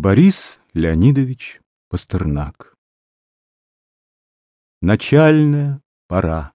Борис Леонидович Пастернак. Начальная пора.